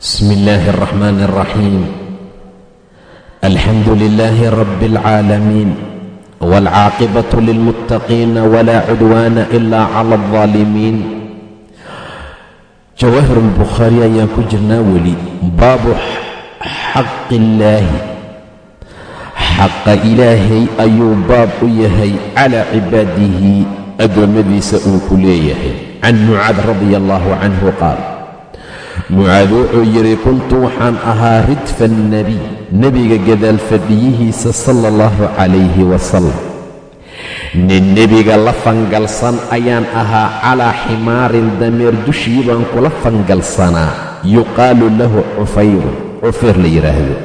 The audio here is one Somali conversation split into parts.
بسم الله الرحمن الرحيم الحمد لله رب العالمين والعاقبة للمتقين ولا عدوان إلا على الظالمين jawaahir albukhaari ayaan ku jirnaa weli baabu xaqi illaahi xaqa ilaahay ayuu baab u yahay calaa cibaadihi addoommadiisa uu ku leeyahay can mucaad radia allaahu canhu qaal mucaad wuxuu yidhi kuntu waxaan ahaa ridfa annebiy nebiga gadaal fadhiyihiisa sala allahu calayhi wasalam nin nebiga la fangalsan ayaan ahaa calaa ximaarin dameer dushii baan kula fangalsanaa. Yuqaalu lahu cufayrun cufayr la yidhaahdo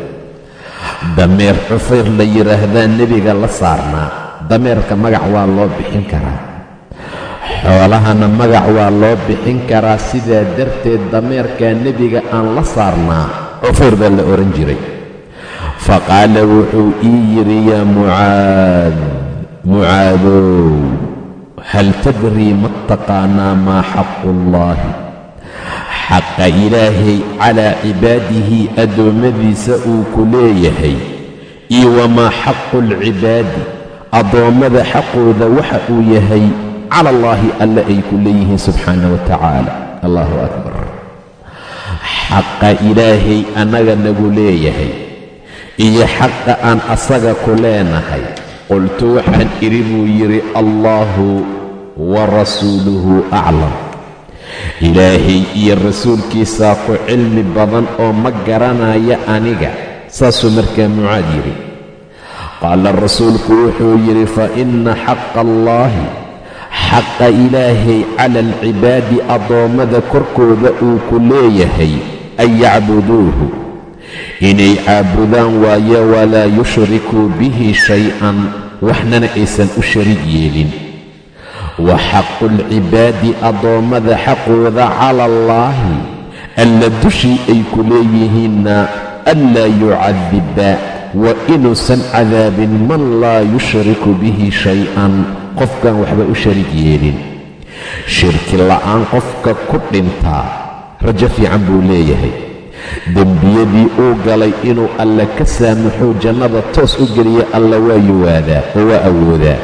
dameer cufayr la yidhaahdaa nebiga la saarnaa. Dameerka magac waa loo bixin karaa xoolahana magac waa loo bixin karaa sidaa darteed dameerkaa nebiga aan la saarnaa. Cufayr baa la odhan jiray. Fa qaala wuxuu ii yidhi yaa mucaad mucaadow hal tadrii ma taqaanaa maa xaqu ullaahi xaqa ilaahay calaa cibaadihi addoommadiisa uu ku leeyahay. Iyo wamaa xaqu alcibaadi addoommada xaqooda waxa uu yahay cala allaahi alle ay ku leeyihiin subxaana wa tacaala allahu akbar xaqa ilaahay annaga nagu leeyahay iyo xaqa aan asaga ku leenahay qultu waxaan idhi buu yidhi allaahu wa rasuuluhu aclam ilaahay iyo rasuulkiisaa ku cilmi badan oo ma garanaya aniga saasuu markaa mucaad yidhi qaala rasuulku wuxuu yidhi fa inna xaqa allaahi xaqa ilaahay cala alcibaadi addoommada korkooda uu ku leeyahay an yacbuduuhu. Inay caabudaan waayo walaa yushrikuu bihi shay-an waxnana aysan u shariig yeelin. Wa xaqulcibaadi addoommada xaqooda cala allaahi alla dushii ay ku leeyihiinna anlaa yucadiba wa inuusan cadaabin man laa yushriku bihi shay-an qofkaan waxba u shariig yeelin. Shirki la'aan qofka ku dhintaa rajo fiican buu leeyahay. Dembiyadii uu galay inuu alle ka saamaxuu jannada toos u geliya alla waa yuwaadaa oo waa awoodaa.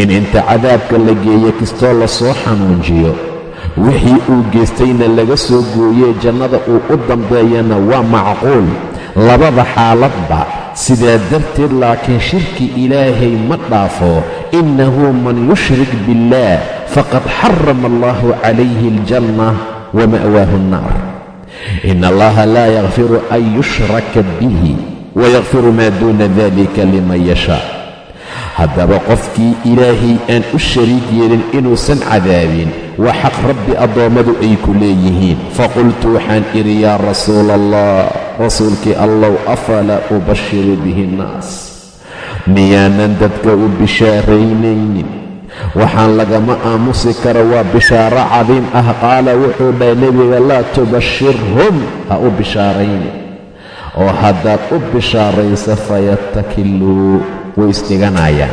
In inta cadaabka la geeyo kastoo la soo xanuunjiyo wixii uu geystayna laga soo gooyee jannada uu u dambeeyana waa macquul. Labada xaaladba sidaa darteed laakiin shirki ilaahay ma dhaafo innahu man yushrik biاllaah faqad xarama allahu calayhi aljanna wa ma'waahu annaar in allaha laa yakfiru an yushraka bihi wayakfiru maa duuna dalika liman yashaa haddaba qofkii ilaahay aan u shariig yeelin inuusan cadaabin waa xaq rabbi addoommadu ay ku leeyihiin faqultu waxaan idhi yaa rasuula allah rasuulkii allow afalaa ubashiru bihi nnaas miyaanan dadka u bishaaraynaynin waxaan lagama aamusi karo waa bishaaro cadiim ah. Qaala wuxuu dhahay nebiga laa tubashirhum ha u bishaarayni oo haddaad u bishaarayso fayatakiluu way isdhiganayaan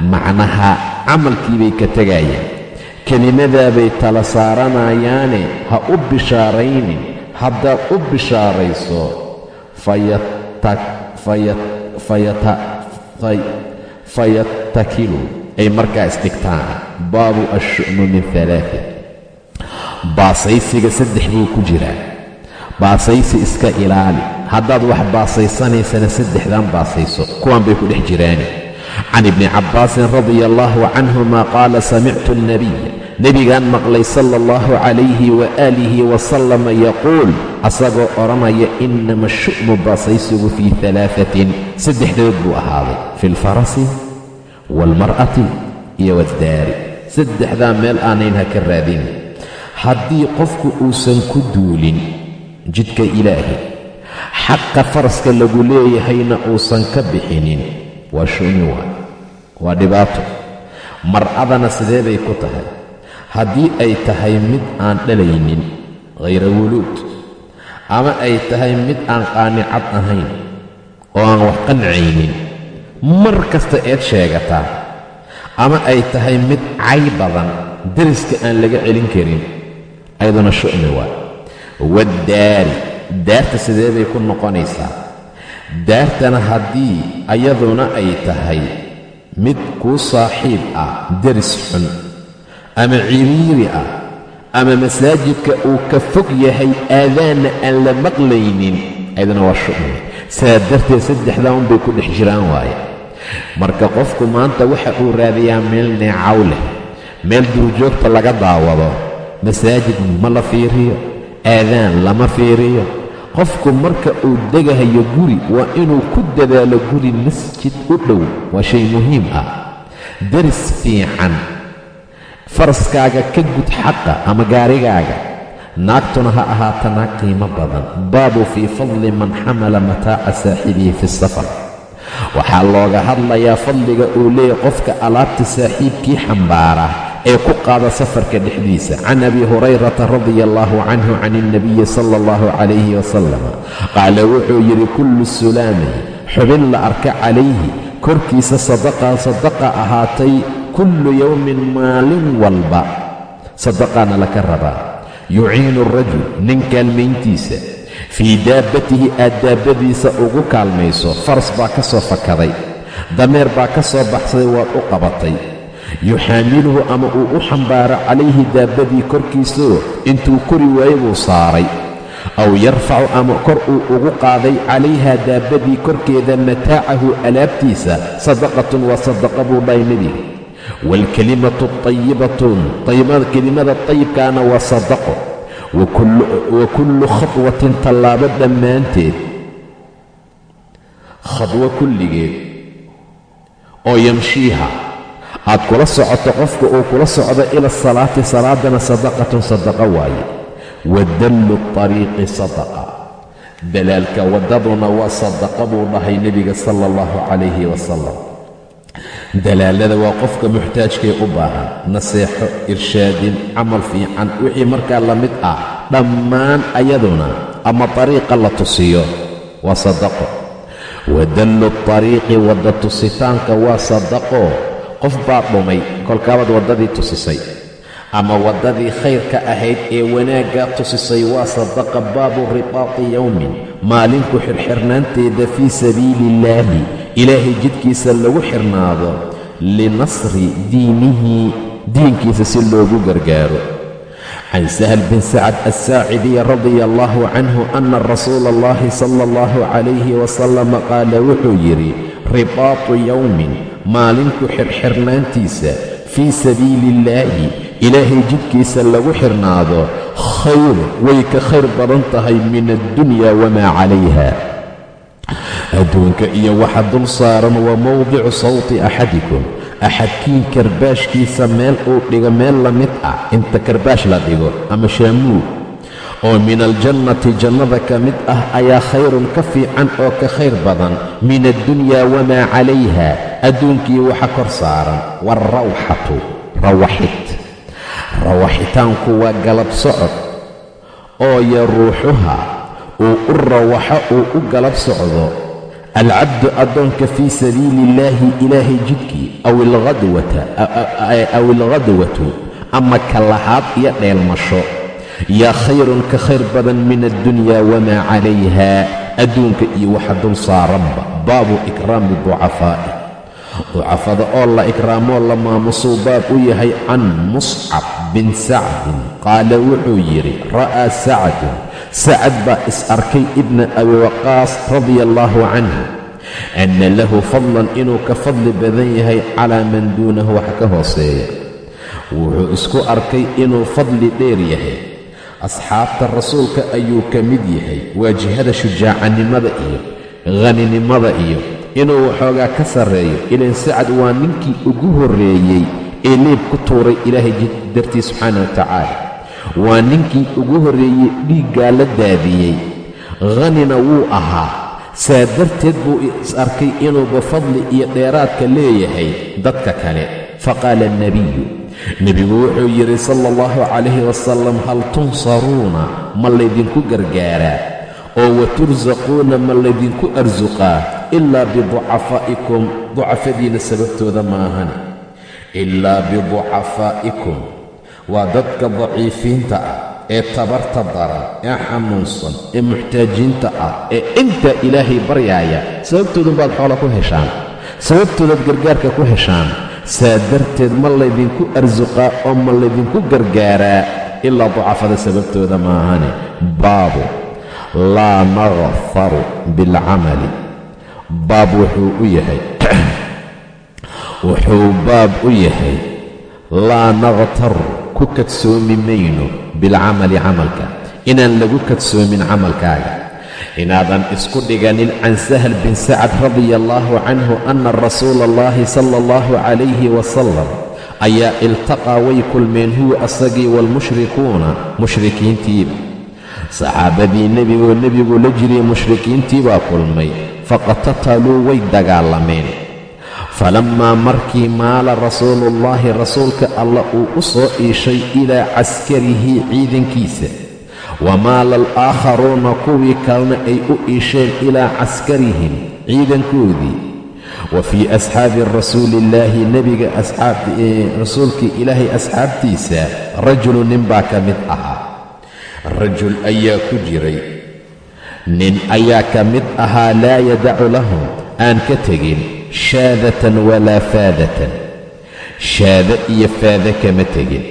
macnaha camalkii bay ka tegayaan kelimadaabay tala saaranayaane ha u bishaaraynin haddaad u bishaarayso fayatakiluu ay markaa isdhigtaan baabu ashu'mu min alaaa baasaysiga saddex buu ku jiraa baasaysi iska ilaali. Haddaad wax baasaysanaysana saddexdan baasayso. Kuwan bay ku dhex jiraani. Can ibni cabbaasin radia allaahu canhuma qaala samictu alnabiya nebigaan maqlay sala allahu calayhi waaalihi wasalama yaquul asagoo odhanaya inama shu'mu baasaysigu fii alaafatin saddexdood buu ahaaday fi lfarasi waalmar'ati iyo waddaari saddexdaa meel aanayn ha ka raadin. Haddii qofku uusan ku duulin jidka ilaahi xaqa faraska lagu leeyahayna uusan ka bixinin waa shumi waa waa dhibaato. Mar'adana sidee bay ku tahay? Haddii ay tahay mid aan dhalaynin khayra wuluud ama ay tahay mid aan qaanicad ahayn oo aan wax qancaynin mar kasta eed sheegataa ama ay tahay mid cay badan deriska aan laga celin karin ayaduna shu'mi waa. Waaddaari daarta sidee bay ku noqonaysaa daartana haddii ayaduna ay tahay mid kuu saaxiib ah deris xun ama ciriiri ah ama masaajidka uu ka fog yahay aadaanna aan la maqlaynin ayadana waa shu'mi saa darteed saddexdaa unbay ku dhex jiraan waaye. Marka qofku maanta waxa uu raadiyaa meel neecaw leh meel duurjoogta laga daawado masaajid ma la fiiriyo aadaan lama fiiriyo. Qofku marka uu degahayo guri waa inuu ku dadaalo guri masjid u dhow waa shay muhiim ah. Deris fiican faraskaaga ka gud xaqa ama gaarigaaga naagtuna ha ahaata naag qiimo badan. Baabu fii fadli man xamala mataaca saaxibihi fi safar. Waxaa looga hadlayaa fadliga uu leeyahy qofka alaabta saaxiibkii xambaara ee ku qaada safarka dhexdiisa. Can abi hurayrata radia allaahu canhu can ilnabiyi sala allahu calayhi wasalam qaala wuxuu yidhi kullu sulaamay xubin la arka calayhi korkiisa sadaqaa sadaqa ahaatay kullu yowmin maalin walba sadaqaana laka rabaa. Yuciinu rajul nin kaalmayntiisa fii daabbatihi aad daabbadiisa ugu kaalmayso faras baa ka soo fakaday dameer baa ka soo baxsaday waad u qabatay. Yuxaamiluhu ama uu u xambaaro calayhi daabbadii korkiisoo intuu kori waayo buu saaray. Aw yarfacu ama kor uu ugu qaaday calayha daabbadii korkeeda mataacahu alaabtiisa sadaqatun waa sadaqa buu dhahay nebiga waalkelimatu tayibatun kelimada tayibkaana waa sadaqo wa kullu khatwatin tallaabo dhammaanteed khadwo kulligeed oo yamshiiha aad kula socoto qofka uu kula socdo ila asalaati salaadana sadaqatun sadaqa waaye wa dallu tariiqi sadaqa dalaalka waddaduna waa sadaqa buu dhahay nebiga sala allahu calayhi wasalam dalaalada waa qofka muxtaajkee u baahan. Naseexo irshaadin camal fiican. Wixii markaa la mid ah dhammaan ayaduna ama tariiqa la tusiyo. Waa sadaqo. Wadallu tariiqi wadda tusitaanka waa sadaqo. Qof baa dhumay kolkaabaad waddadii tusisay. Ama waddadii khayrka ahayd ee wanaaggaa tusisay waa sadaqa baabu ribaati yowmin maalinku xirxirnaanteeda fii sabiili illaahi ilaahay jidkiisa lagu xirnaado linasri diinihi diinkiisa si loogu gargaaro. Can sahl bin sacad assaacidiy radia allahu canhu ana rasuula allahi sala allahu calayhi wasalama qaala wuxuu yidhi ribaatu yowmin maalinku xirxirnaantiisa fii sabiili illaahi ilaahay jidkiisa lagu xirnaado khayr way ka khayr badan tahay min addunya wamaa calayha adduunka iyo waxa dul saaran waa mowdicu sawti axadikum. Axadkiin karbaashkiisa meel uu dhigo meel la mid ah inta karbaash la dhigo ama shaamuug oo min aljannati jannada ka mid ah ayaa khayrun ka fiican oo ka khayr badan. Min addunya wamaa calayha. Adduunkii waxa kor saaran waarawxatu rawaxid. Rawaxitaanku waa galab socod oo yaruuxuha uu u rawaxo uu u galab socdo. Alcabdu addoonka fii sabiili illaahi ilaahay jidkii aw ilghadwatu ama kalahaad iyo dheelmasho. Yaa khayrun ka khayr badan min addunya wamaa calayha adduunka iyo waxa dul saaranba baabu ikraami ducafaa'i. Ducafada oo la ikraamoo la maamusuu baab u yahay can muscab bin sacdin qaala wuxuu yidhi ra'aa sacdun sacad baa is arkay ibna abi waqaas radia allaahu canhu anna lahu fadlan inuu ka fadli badan yahay calaa man duunahu wax ka hooseeya. Wuxuu isku arkay inuu fadli dheer yahay. Asxaabta rasuulka ayuu ka mid yahay waa jihada shujaacanimada iyo haninimada iyo inuu waxoogaa ka sarreeyo. Ilan sacad waa ninkii ugu horreeyey ee leeb ku tuuray ilaahay dartii subxaana wa tacaala waa ninkii ugu horreeyey dhiiggaa la daadiyey hanina wuu ahaa. Saa darteed buu is arkay inuuba fadli iyo dheeraadka leeyahay dadka kale. Faqaala alnebiyu nebigu wuxuu yidhi sala allahu calayhi wasalam hal tunsaruuna ma laydinku gargaaraa oo wa tursaquuna ma laydinku arsuqaa ilaa biducafaa'ikum ducafadiinna sababtooda maahane ilaa biducafaa'ikum waa dadka daciifiinta ah ee tabarta daran ee xanuunsan ee muxtaajiinta ah ee intaa ilaahay baryaaya sababtoodun baad xoola ku heshaan sababtoodaad gargaarka ku heshaan saa darteed ma laydinku arsuqaa oo ma laydinku gargaaraa ilaa ducafada sababtooda maahane baabu laa nakfaru bilcamali. Baab wuxuu u yahay wuxuu baab u yahay laa nakhtar ku kadsoomi mayno bilcamali camalka inaan lagu kadsoomin camalkaaga. Inaadan isku dhiganin can sahl bin sacad radia allaahu canhu ana rasuula allahi sala allahu calayhi wasalam ayaa iltaqaa way kulmeen huwa asagii waalmushrikuuna mushrikiintiiba saxaabadii nebigoo nebigu la jiriyey mushrikiintii baa kulmay faqatataluu way dagaalameen falammaa markii maala rasuuluullaahi rasuulka allah uu u soo iishay ilaa caskarihi ciidankiisa. Wa maala alaakharuuna kuwii kalena ay u iisheen ilaa caskarihim ciidankoodii. Wa fii asxaabi rasuuliillaahi nebiga rasuulkii ilaahay asxaabtiisa rajulu nin baa ka mid ahaa. Rajul ayaa ku jiray. Nin ayaa ka mid ahaa laa yadacu lahum aan ka tegin shaadatan walaa faadatan. Shaada iyo faada kama tegin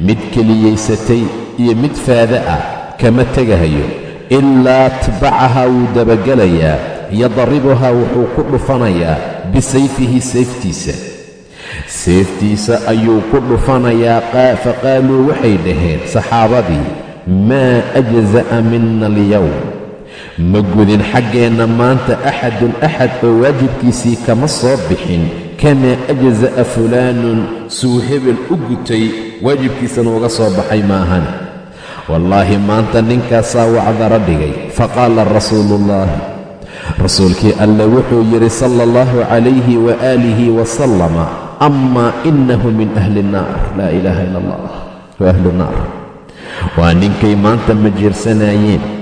mid keliyaysatay iyo mid faada ah kama tegahayo. Ilaa tbacahaa wuu dabagelayaa yadribuhaa wuxuu ku dhufanayaa bisayfihi sayftiisa seeftiisa ayuu ku dhufanayaa faqaaluu waxay dhaheen saxaabadii maa ajza'a mina alyowm ma gudin xaggeenna maanta axadun axad oo waajibkiisii kama soo bixin. Kamaa ajza'a fulaanun suu hebel u gutay waajibkiisana uga soo baxay maahan. Wallaahi maanta ninkaasaa wacdara dhigay faqaala rasuuluullaahi rasuulkii alle wuxuu yidhi sala allahu calayhi waaalihi wasalama amaa innahu min ahli nnaar laa ilaaha ila allah wa ahlu nnaar waa ninkay maanta majiirsanaayeen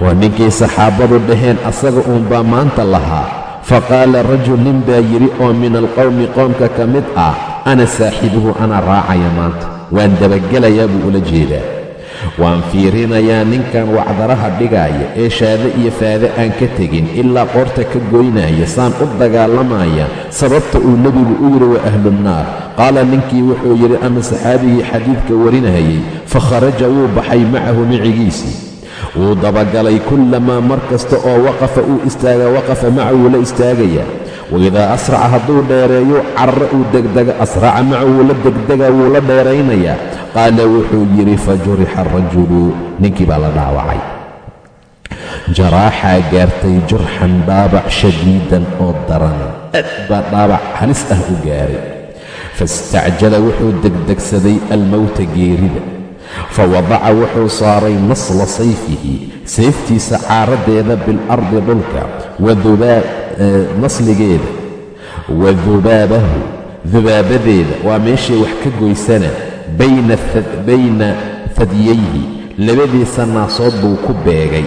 waa ninkay saxaabadu dhaheen asaga uunbaa maanta lahaa. Faqaala rajul nin baa yidhi oo min alqowmi qoomka ka mid ah ana saaxibuhu ana raacaya maanta. Waan dabagelayaa buu ula jeedaa. Waan fiirinayaa ninkan wacdaraha dhigaaya ee shaade iyo faade aan ka tegin ilaa qoorta ka goynaya saan u dagaalamaya sababta uu nebigu u yidhi wa ahlunnaar. Qaala ninkii wuxuu yidhi ama saxaabigii xadiidka warinayay fa kharaja wuu baxay macahu micigiisii wuu dabagalay kullamaa mar kasta oo waqafa uu istaaga waqafa macahu la istaagayaa waidaa asraca hadduu dheereeyo carra uu degdega asraca macahu la degdega wuu la dheeraynayaa qaala wuxuu yidhi fa jurixa arajulu ninkii baa la dhaawacay. Jaraaxaa gaartay jurxan dhaabac shadiidan oo daran aad baa dhaabac halis ah u gaaray. Faistacjala wuxuu degdegsaday almowta geerida fa wadaca wuxuu saaray nasla sayfihi sayftiisa caaraddeeda bilardi dhulka nasligeeda wa dubaabahu dubaabadeeda waa meeshay wax ka goysana bayna fadyayhi labadiisa naasood buu ku beegay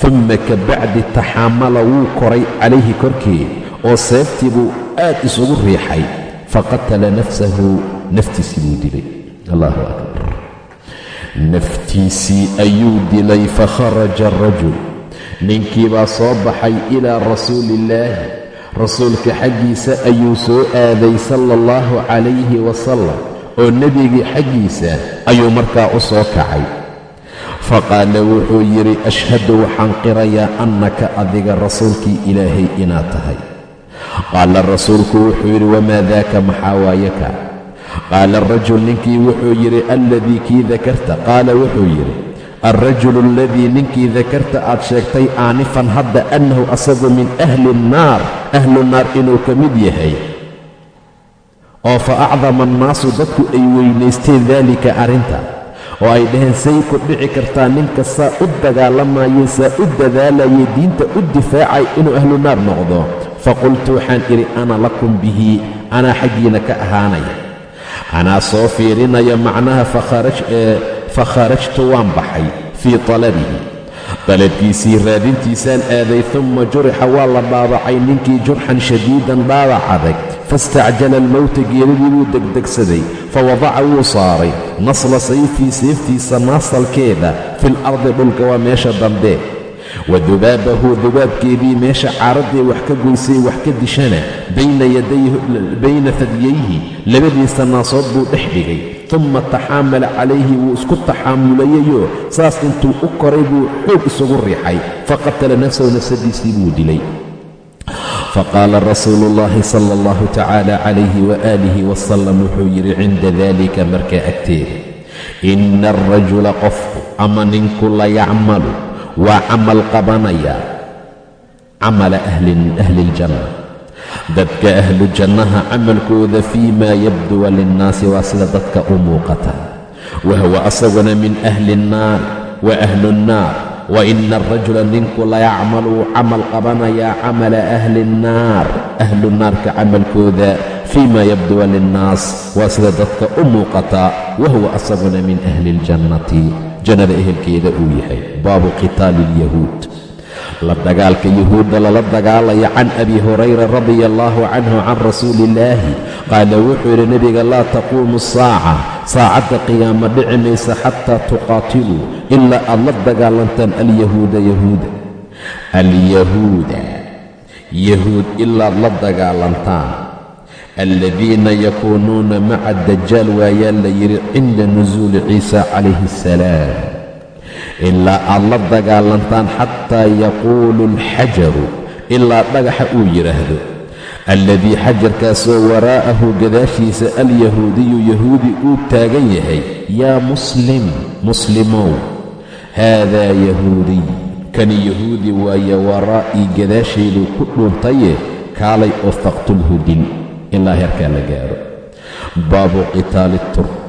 dumma ka bacdi taxaamala wuu koray calayhi korkeed oo seeftii buu aad isugu riixay faqatala nafsahu naftiisii buu dilay allahu akbar naftiisii ayuu dilay fakharaja arajul ninkii baa soo baxay ilaa rasuuliillaahi rasuulka xaggiisa ayuu soo aaday sala allahu calayhi wasalam oo nebigii xaggiisa ayuu markaa u soo kacay. Faqaala wuxuu yidhi ashhadu waxaan qirayaa annaka adiga rasuulkii ilaahay inaad tahay. Qaala rasuulku wuxuu yidhi wamaa daaka maxaa waayaka qaala arajul ninkii wuxuu yidhi alladii kii dakarta qaala wuxuu yidhi alrajulu aladii ninkii dakarta aad sheegtay aanifan hadda annahu asagu min ahli nnaar ahlu naar inuu ka mid yahay oo fa acdama annaasu dadku ay weynaysteen daalika arrinta oo ay dhaheen say ku dhici kartaa ninka saa u dagaalamayay saa u dadaalayay diinta u difaacay inuu ahlu naar noqdo faqultu waxaan idhi ana lakum bihi anaa xaggiina ka ahaanaya anaa soo fiirinaya macnaha fa kharajtu waan baxay fii talabihi. Dalabkiisii raadintiisaan aaday tumma jurixa waa la dhaabacay ninkii jurxan shadiidan dhaabac adag faistacjala almowta geeridii wuu degdegsaday fawadaca wuu saaray. Nasla sayfii seeftiisa naasalkeeda fil ardi dhulka waa meesha dambe wa dubaabahu dubaabkeedii meesha caaraddee wax ka goysay wax ka dishana bayna fadyayhi labadiisa naasood buu dhex dhigay. Tumma taxaamala calayhi wuu isku taxaamulayayoo saas intuu u koray buu xoog isugu riixay. Faqatala nafsahu nafsadiisii buu dilay. Faqaala rasuulu ullaahi sala allahu tacaala calayhi waaalihi wasalam wuxuu yidhi cinda dalika markaa agteeda. Ina alrajula qofku ama ninku la yacmalu waa camal qabanaya camala ahli iljanna dadka ahlu jannaha camalkooda fii maa yabduwa linnaasi waa sida dadka u muuqata. Wa huwa asaguna min ahli nnaari wa ahlu nnaar wa ina alrajula ninku layacmalu wuu camal qabanayaa camala ahli nnaar ahlu naarka camalkooda fii yabduwa linnaas waa sida dadka u muuqataa wa huwa asaguna min ahli iljannati jannada ehelkeeda uu yahay. Baabu qitaali alyahuud la dagaalka yahuudda lala dagaalaya can abi hurayra radia allaahu canhu can rasuuli illaahi qaala wuxuu yidhi nebiga laa taquumu saaca. Saacadda qiyaama dhici maysa xataa tuqaatiluu ilaa aad la dagaalantaan alyahuuda yahuuda. Alyahuuda. Yahuud ilaad la dagaalantaan aladiina yakuunuuna maca dajaal waayaa la yidhi cinda nusuuli ciisa calayhi assalaam ilaa aad la dagaalantaan xataa yaquulu alxajaru ilaa dhagaxa uu yidhaahdo alladii xajarkaasoo waraa'ahu gadaashiisa alyahuudiyu yahuudi uu taagan yahay yaa muslim muslimow haadaa yahuudiy kani yahuudi waaye waraa'ii gadaashaydu ku dhuuntaye kaalay oo faqtulhu dil ilaa heerkaa la gaaro. Baabu qitaali turk.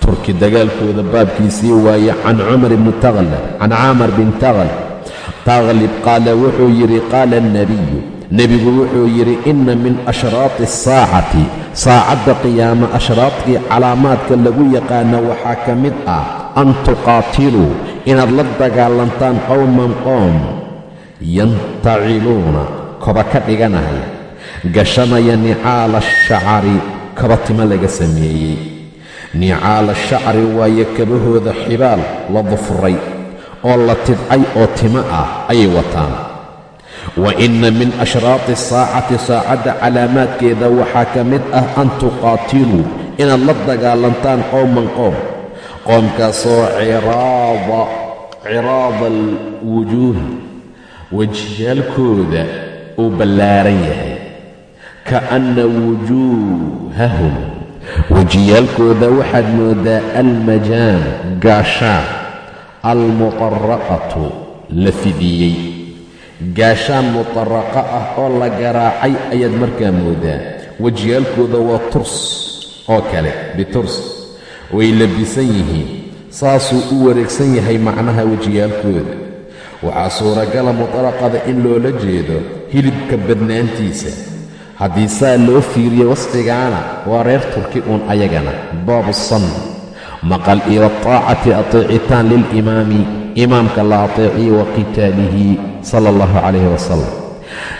Turki dagaalkooda baabkiisii waaye can cumar ibni taqlab can caamar bin taqlib qaala wuxuu yidhi qaala alnebiyu nebigu wuxuu yidhi inna min ashraati asaacati saacadda qiyaama ashraadkii calaamaadka lagu yaqaana waxaa ka mid ah an tuqaatiluu inaad la dagaalantaan qowman qoom yantaciluuna koba ka dhiganaya gashanaya nicaala ashacari kaba timo laga sameeyey. Nicaala shacri waaye kabahooda xibaal la dufray oo la tidcay oo timo ah ayay wataan. Wa inna min ashraati asaacati saacadda calaamaadkeeda waxaa ka mid ah an tuqaatiluu inaad la dagaalantaan qowman qoom qoomkaasoo ciraada alwujuuhi wejiyaalkooda uu ballaaran yahay ka'anna wujuuhahum wejiyaalkooda waxaad mooddaa almajaan gaashaan almutaraqatu la fidiyey gaashaan mutaraqa ah oo la garaacay ayaad markaa mooddaa wejiyaalkooda waa turs oo kale biturs way labisan yihiin saasuu u wareegsan yahay macnaha wejiyaalkooda waxaa suuragala mutaraqada in loola jeedo hilibka badnaantiisa haddii saa loo fiiriyo wasfigaana waa reer turki uun ayagana. Baabu san maqal iyo taacati ateecitaan lilimaami imaamka la ateeciyo wa qitaalihi sala allahu calayhi wasalam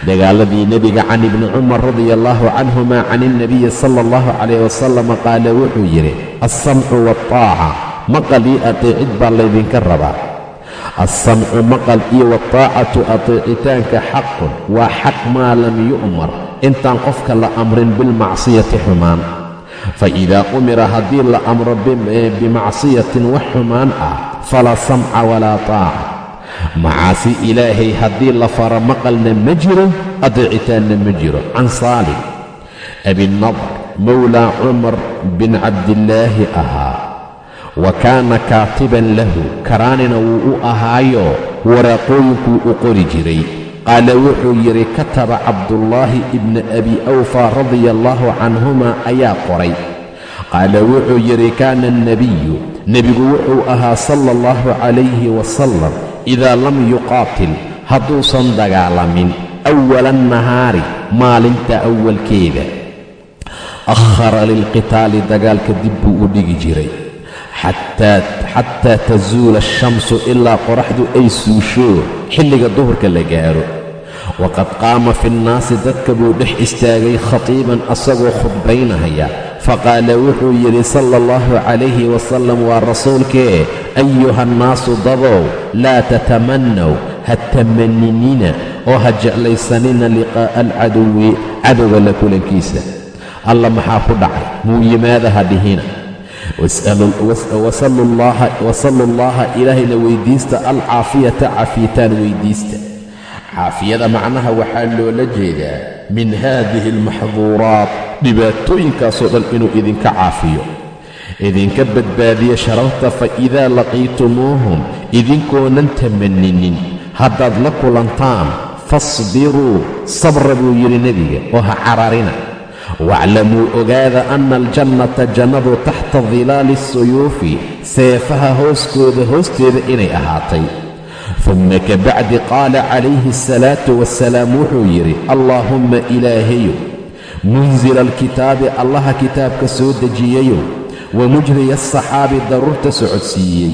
dagaaladii nebiga can ibni cumar radia allaahu canhuma can ilnabiyi sala allahu calayh wasalam qaala wuxuu yidhi alsamcu waaltaaca maqal iyo ateecid baa laydinka rabaa. Alsamcu maqal iyo waataacatu ateecitaanka xaqun waa xaq maa lam yu'mar intaan qofka la amrin bilmacsiyati xumaan. Fa idaa umira haddii la amro bimacsiyatin wax xumaan ah falaa samca walaa taaca macaasi ilaahay haddii la fara maqalna ma jiro adeecitaanna ma jiro can saalim. Abinadr mowlaa cumar bin cabdillaahi ahaa. Wa kaana kaatiban lahu karaanina wuu u ahaayo waraaqooyinkuu u qori jiray qaala wuxuu yidhi kataba cabdullaahi ibna abi awfaa radia allaahu canhuma ayaa qoray. Qaala wuxuu yidhi kaana alnebiyu nebigu wuxuu ahaa sala allahu calayhi wasalam idaa lam yuqaatil hadduusan dagaalamin awala annahaari maalinta awalkeeda akhara lilqitaali dagaalka dib buu u dhigi jiray xataa tasuula ashamsu ilaa qoraxdu ay suusho xilliga duhurka la gaaro waqad qaama fi nnaasi dadka buu dhex istaagay khatiiban asagoo khudbaynahaya faqaala wuxuu yidhi sala allahu calayhi wasalam waa rasuulkee ayuha annaasu dadow laa tatamannaw ha tamanninina oo ha jeclaysanina liqaa'a alcaduwi cadowga la kulankiisa alla maxaa ku dhacay muu yimaada ha dhihina wasallu llaaha ilaahayna weyddiista alcaafiyata cafiitaan weyddiista caafiyada macnaha waxaa loola jeedaa min haadihi almaxduuraat dhibaatooyinkaasoo dhan inuu idinka caafiyo. Idinka badbaadiyo shararta fa idaa laqiitumuuhum idinkoonan tamanninin haddaad la kulantaan fasbiruu sabra buu yidhi nebiga oo ha cararina waaclamuu ogaada anna aljannata jannadu taxta dilaali asuyuufi seefaha hooskooda hoosteeda inay ahaatay dumma ka bacdi qaala calayhi asalaatu wassalaam wuxuu yidhi allaahumma ilaahayow munsila alkitaabi allaha kitaabka soo dejiyayow wa mujriya asaxaabi daruurta socodsiiyey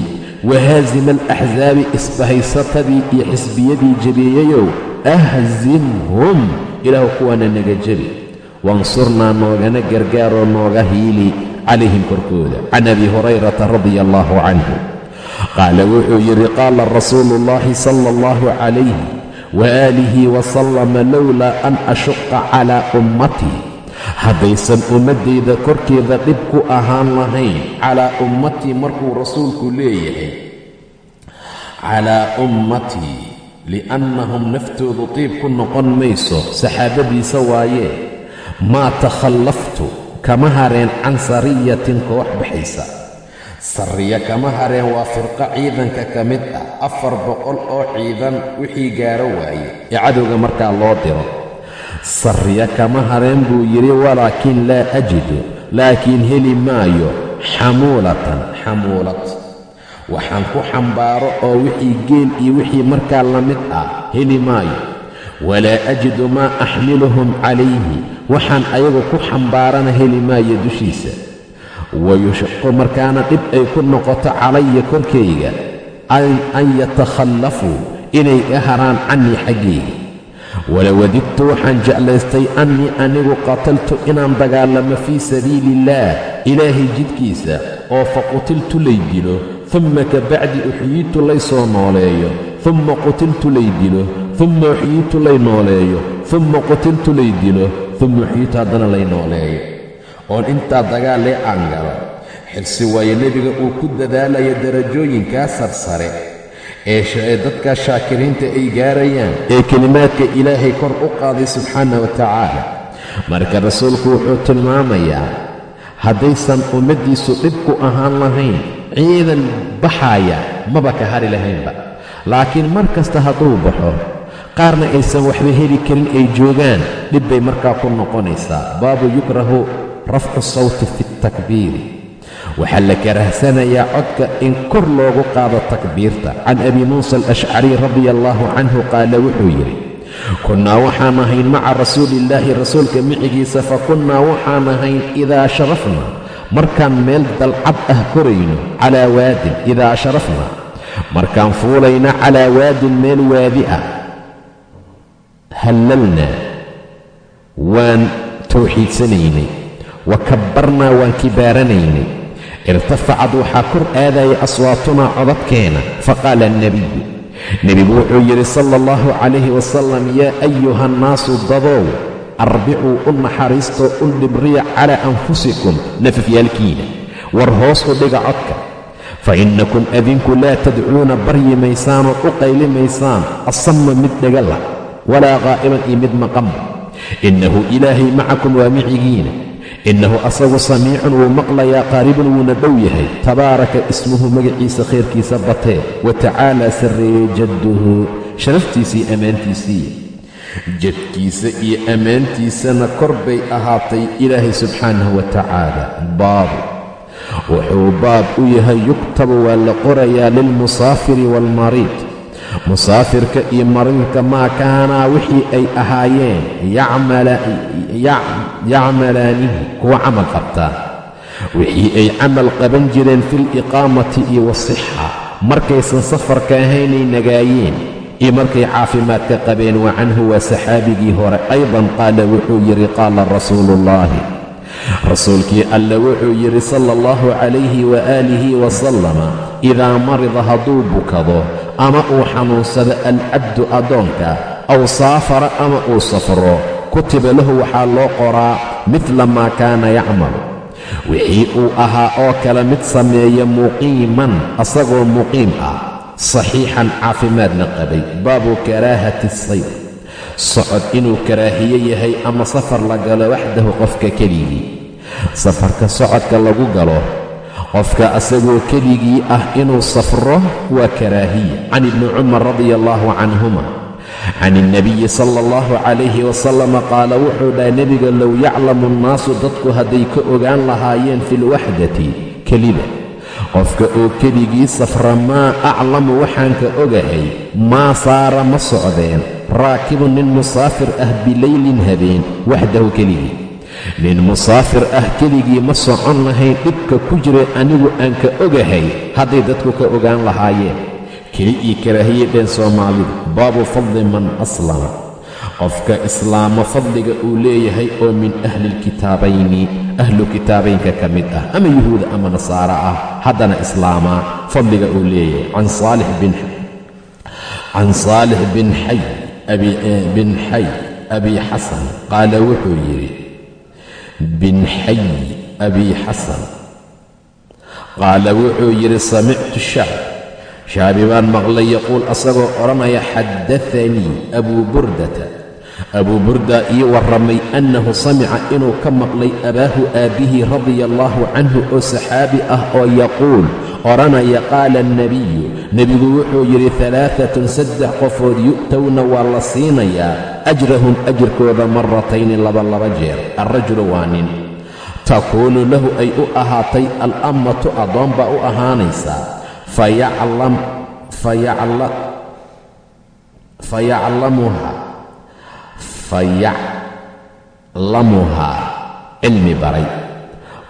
wahaasima alaxsaabi isbahaysatadii iyo xisbiyadii jebiyeyow ahzimhum ilaahu kuwaana naga jebi wansurnaa noogana gargaaroo nooga hiili calayhim korkooda can abi hurayrata radia allaahu canhu qaala wuxuu yidhi qaala rasuulu ullaahi sala allahu calayhi waaalihi wasalama lowlaa an ashuqa calaa ummatii haddaysan ummaddayda korkeeda dhib ku ahaan lahayn calaa ummatii markuu rasuulku leeyahay calaa ummatii li'annahum naftoodu tiib ku noqon mayso saxaabadiisa waayee maa takhallaftu kama hareen can sariyatin koox baxaysa. Sarriya kama hareen waa firqo ciidanka ka mid ah afar boqol oo ciidan wixii gaaro waaye. Ee cadowga markaa loo diro sarriya kama hareen buu yidhi walaakiin laa ajidu laakiin heli maayo xamuulatan xamuulad waxaan ku xambaaro oo wixii geel iyo wixii markaa la mid ah heli maayo walaa ajidu maa axmiluhum calayhi. Waxaan ayagu ku xambaarana heli maayo dushiisa. Wayushaqu markaana dhib ay ku noqoto calaya korkayga an yatakhallafuu inay ga haraan cannii xaggayga walawadidtu waxaan jeclaystay annii anigu qataltu inaan dagaalamo fii sabiili illaah ilaahay jidkiisa oo faqutiltu lay dilo dumma ka bacdi uxyiitu lay soo nooleeyo dumma qutiltu lay dilo dumma uxyiitu lay nooleeyo. Dumma qutiltu lay dilo. Dumma uxyiitu haddana lay nooleeyo. Oon intaa dagaallee aan galo. Xirsi waayo nebiga uu ku dadaalayo darajooyinkaa sarsare. Ee dadka shaakiriinta ay gaarayaan ee kelimaadka ilaahay kor u qaaday subxaana wa tacaala. Marka rasuulku wuxuu tilmaamayaa haddaysan ummaddiisu dhib ku ahaan lahayn ciidan baxaaya maba ka hari lahaynba laakiin mar kasta hadduu baxo qaarna aysan waxba heli karin ay joogaan. Dhib bay markaa ku noqonaysaa. Baabu yukrahu rafcu sawti fi اtakbiiri waxaa la karahsanayaa codka in kor loogu qaado takbiirta. Can abi muusa alashcari radia allaahu canhu qaala wuxuu yidhi kunnaa waxaan ahayn maca rasuuliillaahi rasuulka micigiisa fa kunnaa waxaan ahayn idaa sharafna markaan meel dalcad ah korayno calaa waadin idaa sharafna markaan fuulayna calaa waadin meel waadi ah hallalnaa waan tawxiidsanaynay wa kabbarnaa waan kibaaranaynay irtafacad waxaa kor aadaya aswaatunaa codadkeena faqaala alnebiyu nebigu wuxuu yidhi sala allahu calayhi wasalam yaa ayuha annaasu dadow arbicuu u naxariistoo u dhibriya calaa anfusikum nafafyaalkiina war hoos u dhiga codka fa innakum adinku laa tadcuuna baryi maysaanoo u qayli maysaan asamma mid dhegala walaa qaa'iban iyo mid maqanba innahu ilaahay macakum waa micigiina innahu asagu samiicun wuu maqlayaa qaaribun wuuna dhow yahay tabaaraka ismuhu magaciisa khayrkiisa batee wa tacaalaa sarreeyey jadduhu sharaftiisii ammaantiisii jadkiisa iyo ammaantiisana kor bay ahaatay ilaahay subxaanahu wa tacaala baabu wuxuu baab u yahay yuktabu waa la qorayaa lilmusaafiri waalmariid musaafirka iyo marinka maa kaanaa wixii ay ahaayeen yacmalaanihi kuwa camal qabtaa wixii ay camal qaban jireen fi liqaamati iyo wasixa markaysan safarka ahaynay nagaayeen. Iyo markay caafimaadka qabeen wa canhu waa saxaabigii hore. Aydan qaala wuxuu yidhi qaala rasuuluullaahi rasuulkii alle wuxuu yidhi sala allahu calayhi waaalihi wasalama idaa marida hadduu bukado ama uu xanuunsado alcabdu addoonka aw saafara ama uu safro kutiba lahu waxaa loo qoraa midla maa kaana yacmalu. Wixii uu ahaa oo kale mid sameeya muqiiman asagoo muqiim ah saxiixan caafimaadna qabay baabu karaahati sayr socod inuu karaahiye yahay ama safar la galo waxdahu qofka keligii safarka socodka lagu galo qofka asagoo keligii ah inuu safro waa karaahiya can ibni cumar radia allaahu canhuma. Can ilnabiyi sala allahu calayhi wasalama qaala wuxuu dhahay nebiga low yaclamu annaasu dadku hadday ka ogaan lahaayeen fi lwaxdati kelida qofka oo keligii safra maa aclamu waxaan ka ogahay maa saara ma socdeen. Raakibun nin musaafir ah bileylin habeen waxdahu keligii nin musaafir ah keligii ma socon lahayn dhibka ku jira anigu aan ka ogahay. Hadday dadku ka ogaan lahaayeen keli ii karaahiyey dheen soomaalidu baabu fadli man aslama. Qofka islaamo fadliga uu leeyahay oo min ahlilkitaabayni ahlu kitaabaynka ka mid ah ama yuhuuda ama nasaara ah haddana islaamaa fadliga uu leeyahay. Can saalix bin xay xay abi xasan qaala wuxuu yidhi bin xay abi xasan qaala wuxuu yidhi samictu shacb. Shaabi baan maqlay yaquul asagoo odhanaya xaddaanii abuu burdata. Abuu burda ii warramay annahu samica inuu ka maqlay abaahu aabbihii radia allaahu canhu oo saxaabi ah oo yaquul odhanaya qaala alnebiyu nebigu wuxuu yidhi alaaatun saddex qofood yu'towna waa la siinayaa ajrahum ajirkooda maratayni laba laba jeer. Alrajulu waa nin. Takuunu lahu ay u ahaatay alammatu addoon baa u ahaanaysaa fayaclamuhaa cilmi baray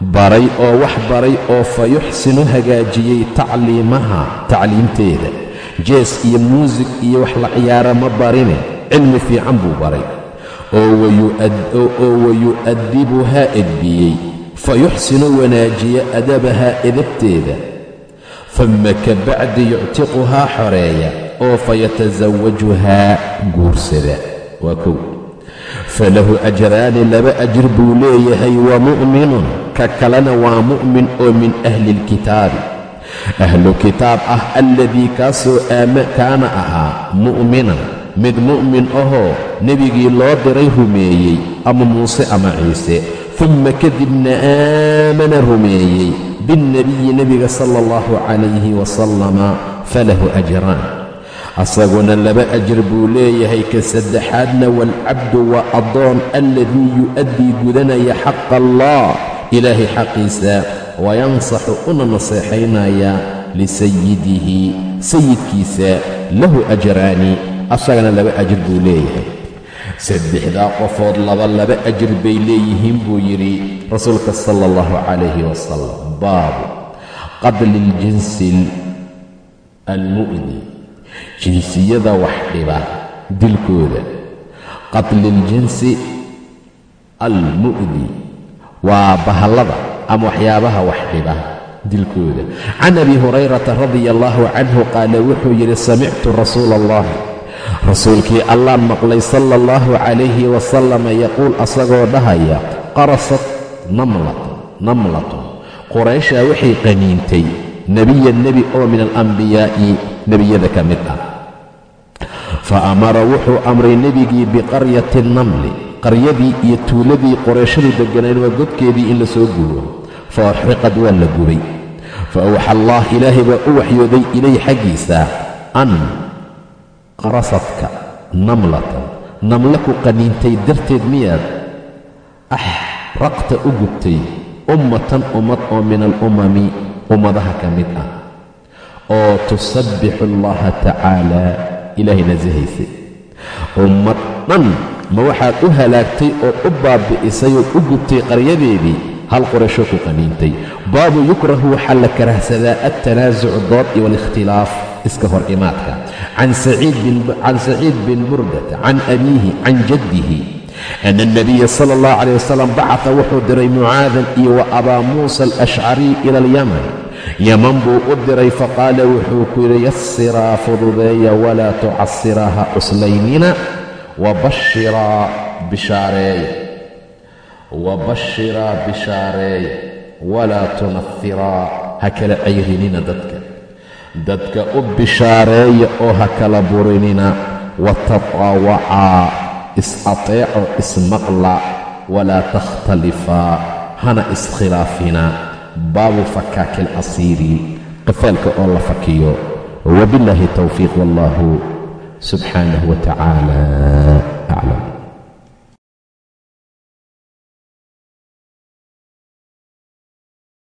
baray oo wax baray oo fa yuxsinu hagaajiyey tacliimaha tacliimteeda. Jees iyo muusig iyo wax la ciyaara ma barine cilmi fiican buu baray. Oo wayu'adibuhaa edbiyey fa yuxsinu wanaajiya adabahaa edabteeda fama ka bacdi yuctiquhaa xoreeya oo fayatasawajuhaa guursada. Waa kow. Falahu ajraani laba ajir buu leeyahay wa mu'minun ka kalena waa mu'min oo min ahli ilkitaabi ahlu kitaab ah alladii kaasoo kaana ahaa mu'minan mid mu'min ahoo nebigii loo diray rumeeyey ama muuse ama ciise. Dumma kadibna aamana rumeeyey biاlnebiyi nebiga sala allahu calayhi wasalama falahu ajraan. Asaguna laba ajir buu leeyahay ka saddexaadna waalcabdu waa addoon alladii yu'addii gudanaya xaqa allah ilaahay xaqiisa wayansaxu una naseexaynaya lisayidihi sayidkiisa lahu ajraani asagana laba ajir buu leeyahay. Saddexdaa qofood laba laba ajir bay leeyihiin buu yidhi rasuulka sala allahu calayhi wasalam baabu qadli iljinsi almu'di jinsiyada wax dhiba dilkooda. Qatli iljinsi almu'di waa bahallada ama waxyaabaha wax dhiba dilkooda. Can abi hurayrata radia allaahu canhu qaala wuxuu yidhi samictu rasuula allahi rasuulkii allaan maqlay sala allahu calayhi wasalama yaquul asagoo dhahaya qarasat namlatun namlatun qurayshaa waxay qaniintay nebiyan nebi oo min alambiyaa'i nebiyada ka mid ah. Fa amara wuxuu amray nebigii biqaryati namli qaryadii iyo tuuladii qorayshadu degganayn waa godkeedii in la soo gubo fa uxriqad waa la gubay fa awxa allah ilaahay baa u waxyooday ilay xaggiisa an qarasadka namlatan namla ku qaniintay darteed miyaad axraqta u gubtay ummatan ummad oo min alumami ummadaha ka mid ah. Oo tusabbixu allaha tacaala ilaahay nasahaysay ummad dhan ma waxaad u halaagtay oo u baabbi'isay oo u gubtay qaryadeedii? Hal qorasho ku qaniintay. Baabu yukrahu waxaa la karahsadaa altanaasucu dood iyo waalikhtilaaf iska hor imaadka. Can saciid bin burdata can abiihi can jaddihi. Ana alnabiya sala allahu calayh wasalam bacata wuxuu diray mucaadan iyo wa abaa muusa alashcariy ila alyaman. Yaman buu u diray faqaala wuxuu ku yidhi yasiraa fududeeya walaa tucasiraa ha cuslaynina wabashiraa bishaareeya wabashiraa bishaareeya walaa tunafiraa ha kala cayrinina dadka dadka u bishaareeya oo ha kala burinina watataawacaa is-ateeco ismaqla walaa takhtalifaa hana iskhilaafina baabu fakaaki alcasiiri qafaalka oo la fakiyo wabillaahi towfiiq wallahu subxaanahu wa tacaala